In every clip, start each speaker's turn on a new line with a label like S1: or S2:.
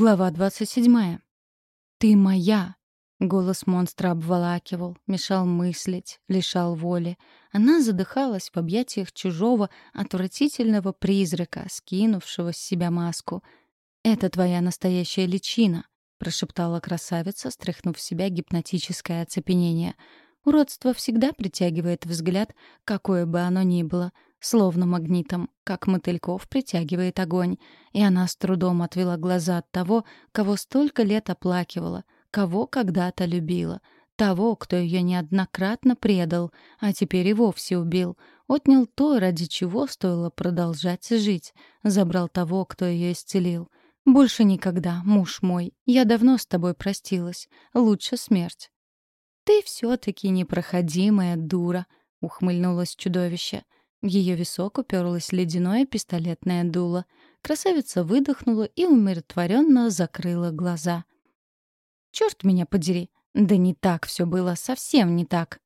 S1: Глава 27. «Ты моя!» Голос монстра обволакивал, мешал мыслить, лишал воли. Она задыхалась в объятиях чужого, отвратительного призрака, скинувшего с себя маску. «Это твоя настоящая личина», — прошептала красавица, стряхнув в себя гипнотическое оцепенение. «Уродство всегда притягивает взгляд, какое бы оно ни было — словно магнитом, как мотыльков притягивает огонь, и она с трудом отвела глаза от того, кого столько лет оплакивала, кого когда-то любила, того, кто ее неоднократно предал, а теперь и вовсе убил, отнял то, ради чего стоило продолжать жить, забрал того, кто ее исцелил. «Больше никогда, муж мой, я давно с тобой простилась. Лучше смерть». «Ты все-таки непроходимая дура», — ухмыльнулось чудовище. — в ее висок уперлось ледяное пистолетное дуло. Красавица выдохнула и умиротворенно закрыла глаза. «Черт меня подери! Да не так все было, совсем не так!»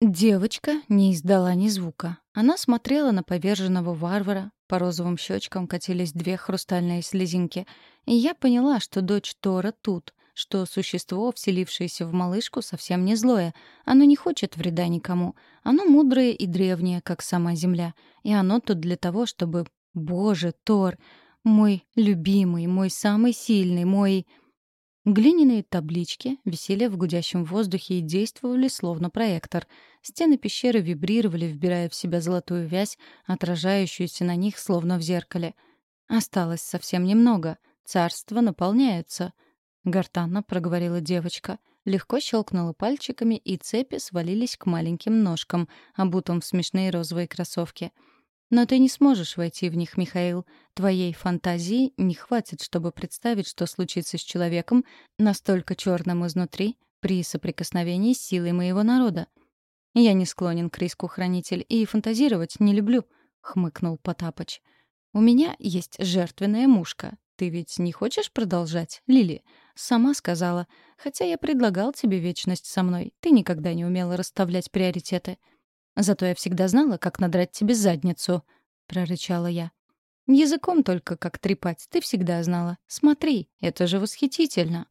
S1: Девочка не издала ни звука. Она смотрела на поверженного варвара, по розовым щечкам катились две хрустальные слезинки, и я поняла, что дочь Тора тут, что существо, вселившееся в малышку, совсем не злое. Оно не хочет вреда никому. Оно мудрое и древнее, как сама земля. И оно тут для того, чтобы... Боже, Тор! Мой любимый, мой самый сильный, мой... Глиняные таблички висели в гудящем воздухе и действовали словно проектор. Стены пещеры вибрировали, вбирая в себя золотую вязь, отражающуюся на них словно в зеркале. Осталось совсем немного. Царства наполняются — гортанно проговорила девочка. Легко щелкнула пальчиками, и цепи свалились к маленьким ножкам, обутым в смешные розовые кроссовки. Но ты не сможешь войти в них, Михаил. Твоей фантазии не хватит, чтобы представить, что случится с человеком настолько черным изнутри при соприкосновении с силой моего народа. Я не склонен к риску, хранитель, и фантазировать не люблю, хмыкнул Потапыч. У меня есть жертвенная мушка. Ты ведь не хочешь продолжать, Лили? Сама сказала. Хотя я предлагал тебе вечность со мной. Ты никогда не умела расставлять приоритеты. Зато я всегда знала, как надрать тебе задницу, прорычала я. Языком только как трепать, ты всегда знала. Смотри, это же восхитительно.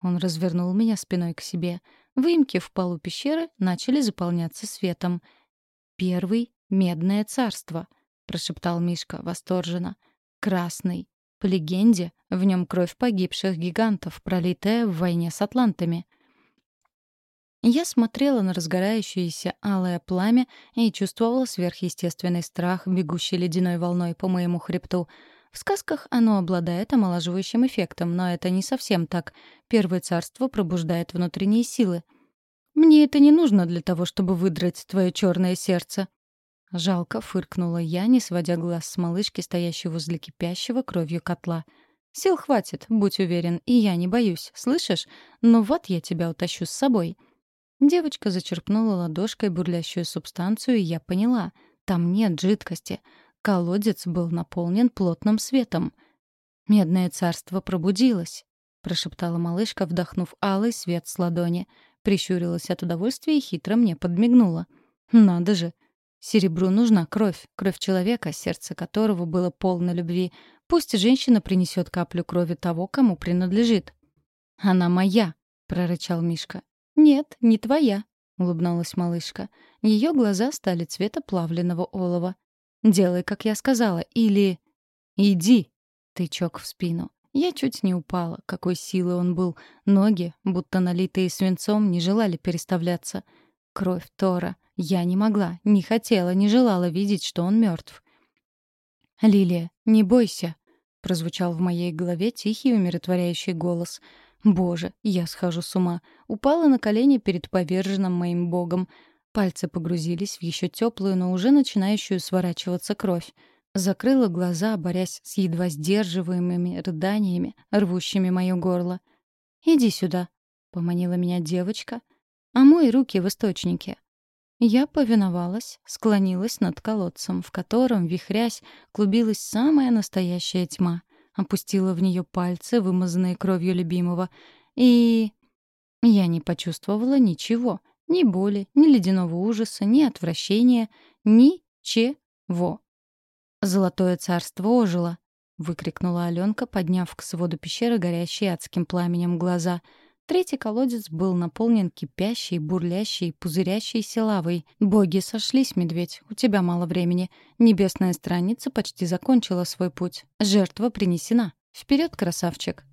S1: Он развернул меня спиной к себе. Выемки в полу пещеры начали заполняться светом. «Первый — медное царство», — прошептал Мишка восторженно. «Красный по легенде, в нем кровь погибших гигантов, пролитая в войне с атлантами. Я смотрела на разгорающееся алое пламя и чувствовала сверхъестественный страх, бегущий ледяной волной по моему хребту. В сказках оно обладает омолаживающим эффектом, но это не совсем так. Первое царство пробуждает внутренние силы. «Мне это не нужно для того, чтобы выдрать твое черное сердце», Жалко фыркнула я, не сводя глаз с малышки, стоящей возле кипящего кровью котла. «Сил хватит, будь уверен, и я не боюсь, слышишь? Но вот я тебя утащу с собой». Девочка зачерпнула ладошкой бурлящую субстанцию, и я поняла. Там нет жидкости. Колодец был наполнен плотным светом. «Медное царство пробудилось», — прошептала малышка, вдохнув алый свет с ладони. Прищурилась от удовольствия и хитро мне подмигнула. «Надо же!» Серебру нужна кровь, кровь человека, сердце которого было полно любви. Пусть женщина принесет каплю крови того, кому принадлежит. «Она моя», — прорычал Мишка. «Нет, не твоя», — улыбнулась малышка. Ее глаза стали цвета плавленного олова. «Делай, как я сказала, или...» «Иди!» — тычок в спину. Я чуть не упала. Какой силы он был. Ноги, будто налитые свинцом, не желали переставляться. Кровь Тора. Я не могла, не хотела, не желала видеть, что он мертв. «Лилия, не бойся», — прозвучал в моей голове тихий умиротворяющий голос. «Боже, я схожу с ума». Упала на колени перед поверженным моим богом. Пальцы погрузились в еще теплую, но уже начинающую сворачиваться кровь. Закрыла глаза, борясь с едва сдерживаемыми рыданиями, рвущими мое горло. «Иди сюда», — поманила меня девочка. «А мой руки в источнике. Я повиновалась, склонилась над колодцем, в котором, вихрясь, клубилась самая настоящая тьма. Опустила в нее пальцы, вымазанные кровью любимого. И... Я не почувствовала ничего. Ни боли, ни ледяного ужаса, ни отвращения, ни чего. Золотое царство ожило. выкрикнула Аленка, подняв к своду пещеры горящие адским пламенем глаза. Третий колодец был наполнен кипящей, бурлящей, пузырящейся лавой. «Боги сошлись, медведь, у тебя мало времени. Небесная страница почти закончила свой путь. Жертва принесена. Вперед, красавчик!»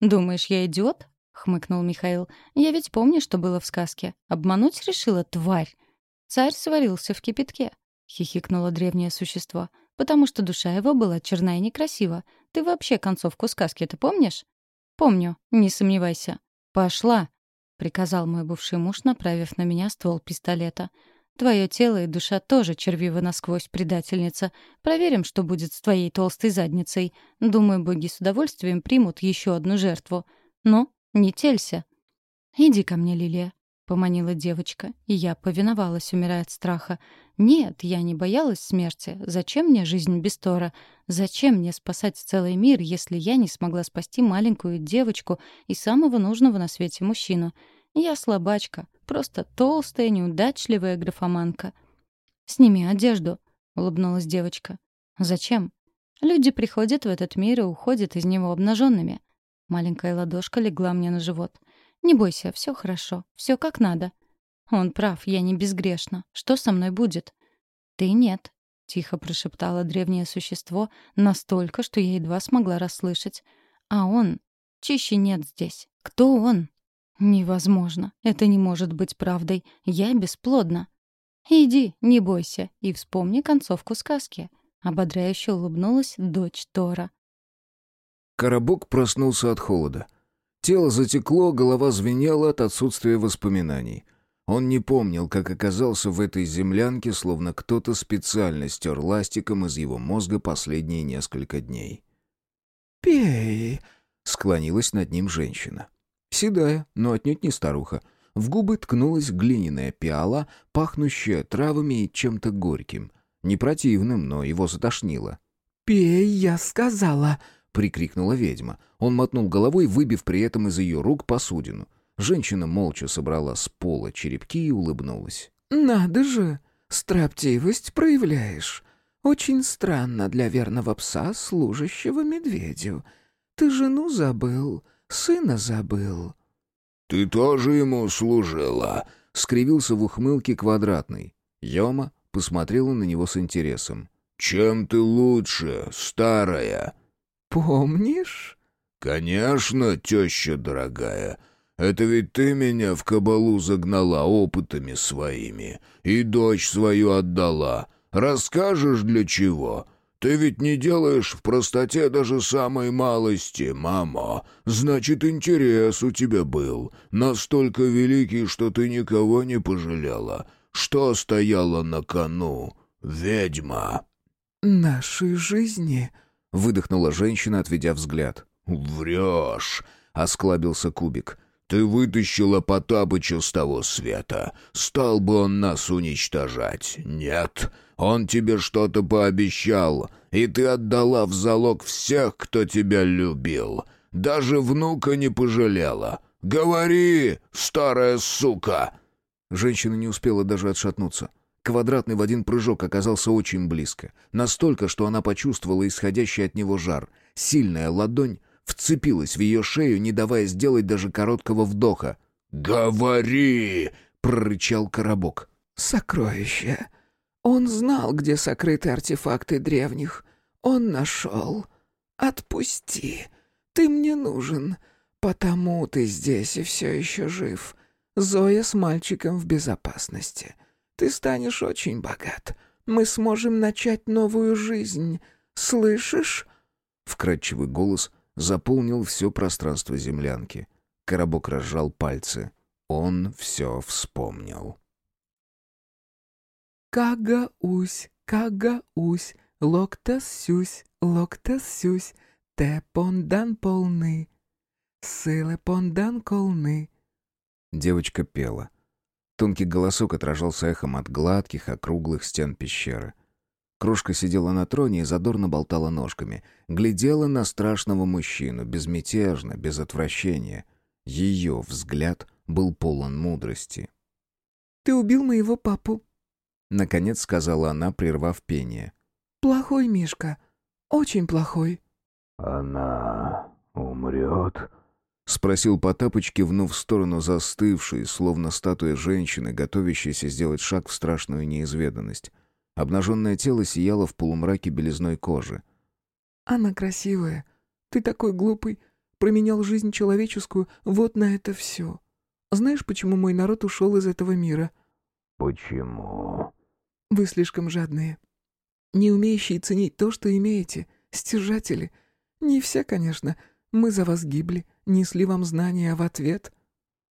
S1: «Думаешь, я идиот?» — хмыкнул Михаил. «Я ведь помню, что было в сказке. Обмануть решила тварь. Царь сварился в кипятке», — хихикнуло древнее существо. «Потому что душа его была черна и некрасива. Ты вообще концовку сказки-то помнишь?» «Помню, не сомневайся». «Пошла!» — приказал мой бывший муж, направив на меня ствол пистолета. «Твое тело и душа тоже червивы насквозь, предательница. Проверим, что будет с твоей толстой задницей. Думаю, боги с удовольствием примут еще одну жертву. Но не телься». «Иди ко мне, Лилия», — поманила девочка, и я повиновалась, умирая от страха. «Нет, я не боялась смерти. Зачем мне жизнь без Тора? Зачем мне спасать целый мир, если я не смогла спасти маленькую девочку и самого нужного на свете мужчину? Я слабачка, просто толстая, неудачливая графоманка». «Сними одежду», — улыбнулась девочка. «Зачем? Люди приходят в этот мир и уходят из него обнаженными». Маленькая ладошка легла мне на живот. Не бойся, все хорошо, все как надо. Он прав, я не безгрешна. Что со мной будет? Ты нет, тихо прошептало древнее существо, настолько, что я едва смогла расслышать. А он? Чище нет здесь. Кто он? Невозможно. Это не может быть правдой. Я бесплодна. Иди, не бойся, и вспомни концовку сказки. Ободряюще улыбнулась дочь Тора.
S2: Коробок проснулся от холода. Тело затекло, голова звенела от отсутствия воспоминаний. Он не помнил, как оказался в этой землянке, словно кто-то специально стер ластиком из его мозга последние несколько дней.
S3: «Пей!»
S2: — склонилась над ним женщина. Седая, но отнюдь не старуха. В губы ткнулась глиняная пиала, пахнущая травами и чем-то горьким. Не противным, но его затошнило.
S3: «Пей, я сказала!»
S2: Прикрикнула ведьма. Он мотнул головой, выбив при этом из ее рук посудину. Женщина молча собрала с пола черепки и улыбнулась.
S3: «Надо же! Строптивость проявляешь. Очень странно для верного пса, служащего медведю. Ты жену забыл, сына забыл».
S2: «Ты тоже ему служила?» — скривился в ухмылке квадратный. Йома посмотрела на него с интересом. «Чем ты лучше, старая?»
S3: «Помнишь?»
S2: «Конечно, теща дорогая. Это ведь ты меня в кабалу загнала опытами своими и дочь свою отдала. Расскажешь, для чего? Ты ведь не делаешь в простоте даже самой малости, мама. Значит, интерес у тебя был. Настолько великий, что ты никого не пожалела. Что стояло на кону, ведьма?»
S3: «Нашей жизни»,
S2: выдохнула женщина, отведя взгляд. «Врешь!» — осклабился Кубик. «Ты вытащила Потапыча с того света. Стал бы он нас уничтожать. Нет, он тебе что-то пообещал, и ты отдала в залог всех, кто тебя любил. Даже внука не пожалела. Говори, старая сука!» Женщина не успела даже отшатнуться. Квадратный в один прыжок оказался очень близко. Настолько, что она почувствовала исходящий от него жар. Сильная ладонь вцепилась в ее шею, не давая сделать даже короткого вдоха. «Говори!» — прорычал коробок.
S3: «Сокровище. Он знал, где сокрыты артефакты древних. Он нашел. Отпусти. Ты мне нужен. Потому ты здесь и все еще жив. Зоя с мальчиком в безопасности». Ты станешь очень богат. Мы сможем начать новую жизнь. Слышишь?»
S2: Вкрадчивый голос заполнил все пространство землянки. Коробок разжал пальцы. Он все вспомнил.
S3: «Кага-усь, кага-усь, локта-сюсь, локта-сюсь, те пондан полны, силы пондан колны».
S2: Девочка пела. Тонкий голосок отражался эхом от гладких, округлых стен пещеры. Крошка сидела на троне и задорно болтала ножками. Глядела на страшного мужчину, безмятежно, без отвращения. Ее взгляд был полон мудрости.
S3: «Ты убил моего папу», —
S2: наконец сказала она, прервав пение.
S3: «Плохой Мишка. Очень плохой».
S2: «Она умрет?» — спросил Потапыч, кивнув в сторону застывшей, словно статуя женщины, готовящейся сделать шаг в страшную неизведанность. Обнаженное тело сияло в полумраке белизной кожи.
S3: «Она красивая. Ты такой глупый. Променял жизнь человеческую вот на это все. Знаешь, почему мой народ ушел из этого мира?»
S2: «Почему?»
S3: «Вы слишком жадные. Не умеющие ценить то, что имеете. Стяжатели. Не все, конечно. Мы за вас гибли, несли вам знания в ответ».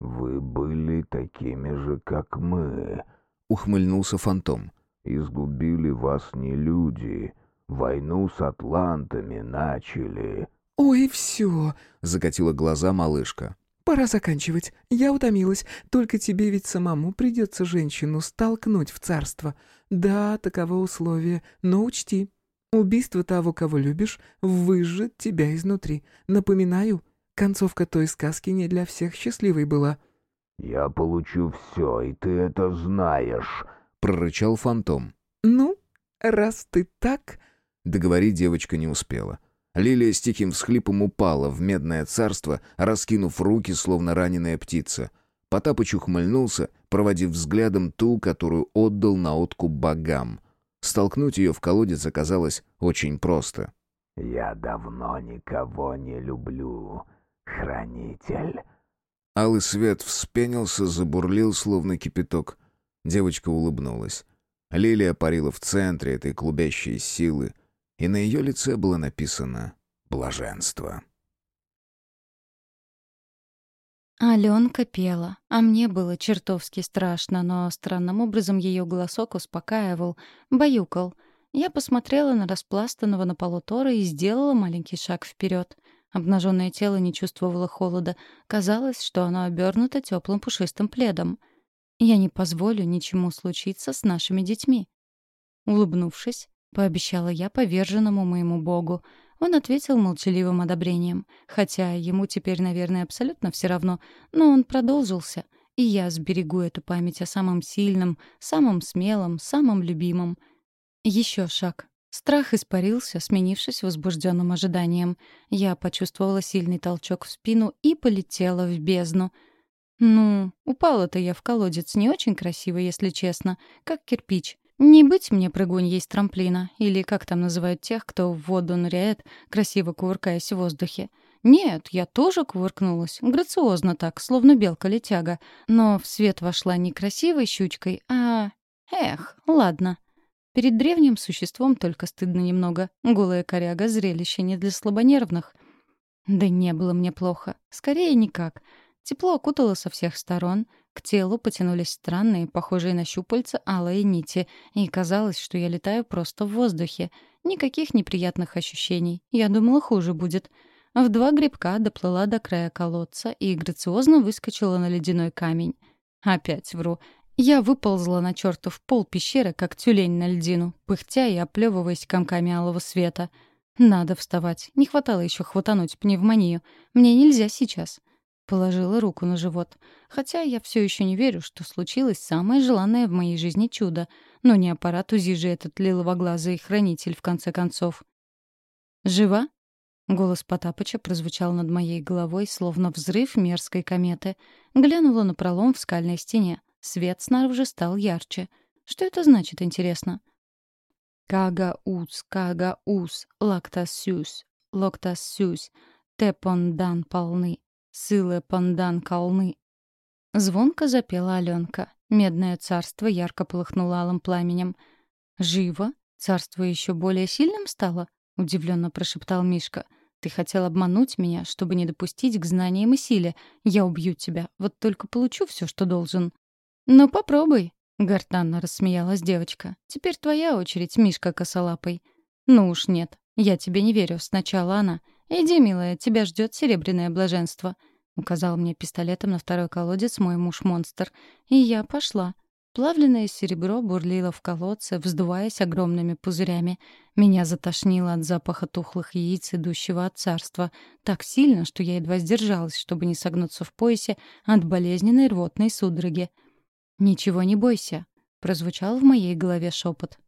S2: «Вы были такими же, как мы», — ухмыльнулся фантом. «Изгубили вас не люди. Войну с атлантами начали».
S3: «Ой, все!» — закатила глаза малышка. «Пора заканчивать. Я утомилась. Только тебе ведь самому придется женщину столкнуть в царство. Да, таково условие. Но учти, убийство того, кого любишь, выжжет тебя изнутри. Напоминаю, концовка той сказки не для всех счастливой была».
S2: «Я получу все, и ты это знаешь», — прорычал фантом.
S3: «Ну, раз ты так...»
S2: Договорить девочка не успела. Лилия с тихим всхлипом упала в медное царство, раскинув руки, словно раненая птица. Потапыч ухмыльнулся, проводив взглядом ту, которую отдал на откуп богам. Столкнуть ее в колодец оказалось очень просто. «Я давно никого не люблю, хранитель». Алый свет вспенился, забурлил, словно кипяток. Девочка улыбнулась. Лилия парила в центре этой клубящей силы, и на ее лице было написано «Блаженство».
S1: Аленка пела, а мне было чертовски страшно, но странным образом ее голосок успокаивал, баюкал. Я посмотрела на распластанного на полу Тора и сделала маленький шаг вперед. Обнаженное тело не чувствовало холода. Казалось, что оно обернуто теплым пушистым пледом. Я не позволю ничему случиться с нашими детьми. Улыбнувшись, — пообещала я поверженному моему богу. Он ответил молчаливым одобрением, хотя ему теперь, наверное, абсолютно все равно, но он продолжился, и я сберегу эту память о самом сильном, самом смелом, самом любимом. Еще шаг. Страх испарился, сменившись возбужденным ожиданием. Я почувствовала сильный толчок в спину и полетела в бездну. Ну, упала-то я в колодец не очень красиво, если честно, как кирпич. Не быть мне прыгуньей с трамплина, или как там называют тех, кто в воду ныряет, красиво кувыркаясь в воздухе. Нет, я тоже кувыркнулась, грациозно так, словно белка-летяга, но в свет вошла не красивой щучкой, а... Эх, ладно. Перед древним существом только стыдно немного. Голая коряга — зрелище не для слабонервных. Да не было мне плохо. Скорее, никак. Тепло окутало со всех сторон — к телу потянулись странные, похожие на щупальца, алые нити, и казалось, что я летаю просто в воздухе. Никаких неприятных ощущений. Я думала, хуже будет. В два грибка доплыла до края колодца и грациозно выскочила на ледяной камень. Опять вру. Я выползла на чертов пол пещеры, как тюлень на льдину, пыхтя и оплевываясь комками алого света. Надо вставать. Не хватало еще хватануть пневмонию. Мне нельзя сейчас. Положила руку на живот. Хотя я все еще не верю, что случилось самое желанное в моей жизни чудо. Но не аппарат УЗИ же этот лиловоглазый хранитель, в конце концов. «Жива?» Голос Потапыча прозвучал над моей головой, словно взрыв мерзкой кометы. Глянула на пролом в скальной стене. Свет снаружи стал ярче. Что это значит, интересно? «Кага-ус, кага-ус, лактасюс, локтасюс, тепондан полны, Сылы пандан колны. Звонко запела Аленка. Медное царство ярко полыхнуло алым пламенем. «Живо? Царство еще более сильным стало?» — удивленно прошептал Мишка. «Ты хотел обмануть меня, чтобы не допустить к знаниям и силе. Я убью тебя, вот только получу все, что должен». «Ну, попробуй», — гортанно рассмеялась девочка. «Теперь твоя очередь, Мишка косолапый». «Ну уж нет, я тебе не верю, сначала она. «Иди, милая, тебя ждет серебряное блаженство», — указал мне пистолетом на второй колодец мой муж-монстр. И я пошла. Плавленное серебро бурлило в колодце, вздуваясь огромными пузырями. Меня затошнило от запаха тухлых яиц, идущего от царства, так сильно, что я едва сдержалась, чтобы не согнуться в поясе от болезненной рвотной судороги. «Ничего не бойся», — прозвучал в моей голове шепот.